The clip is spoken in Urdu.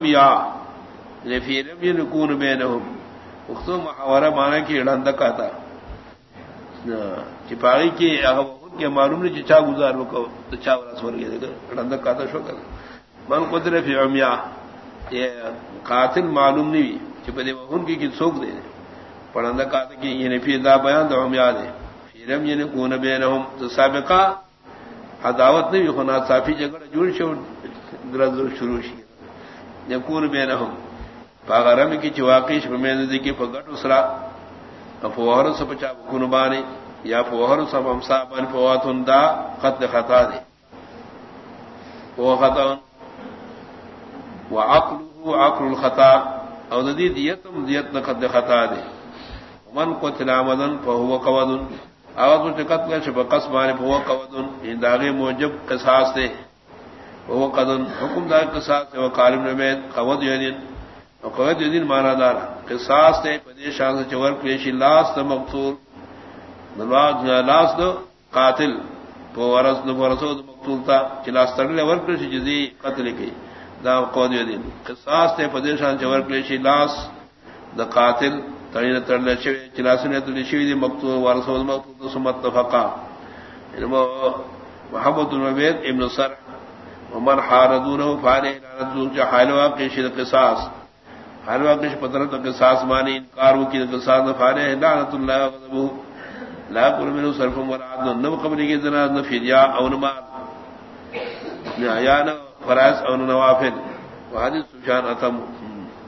یا فیرم یہ نکون بینہم اختو محاورہ مانا کی اڑندہ کا تھا چپاڑی کی خود کے معلوم نہیں چچا گزار وہ تو چا ورس ور گیا اڑندہ کا تھا شو کر من قدر فی عمیا یہ قاتل معلوم نہیں چپے ان کی سوکھ دے پڑندہ کا تھا کہ یہ نفی دا بیان تو عمیا دے فیرم یہ نکون بینہم. تو سابقہ عداوت نہیں ہونا صافی جگڑ جوڑ شو درد شروع شی یقون بینہم. پاغرم کی چواقیش بمیندی کی پگٹ اسرا فوہر سپچا بکن بانی، یا فوہر سب امسا بان فواتن دا قتل خطا دے وہ خطا وعقلہ عقل الخطا، او دی دیتم، دیت قتل خطا دے من قتل عمدن فهو قود آواز پر قتل شب قسمان فهو قود ان یعنی داغی موجب قصاص دے وہ قدن حکم دار قصاص و قالم نمید قود یدین یعنی قود یدین یعنی مانا دار قصاص تے پدیشان سے چور پیشی لاس دا مقتول. لاس دا قاتل. پو ورس دا ورسو دا مقتول تا چلاس ترلے ورک پیشی جزی قتل کی. دا قود یدین یعنی قصاص تے پدیشان چور پیشی لاس دا قاتل ترین ترلے چوی چلاس نے تلی شوی دی مقتول، ورسو دا مقتول، دا سمت فقا. محمد المبید ابن سرح ومن حاردونه فانه لعنت جو حال واقع شد قصاص. حال واقع پترت قصاص مانی انکار کی قصاص فانه لعنت اللہ وغضبه لا قل من صرف مراد نو قبل کی جنا نفیا او نما یا نیانا فرائض او نوافل. وحدیث سبحان اتم.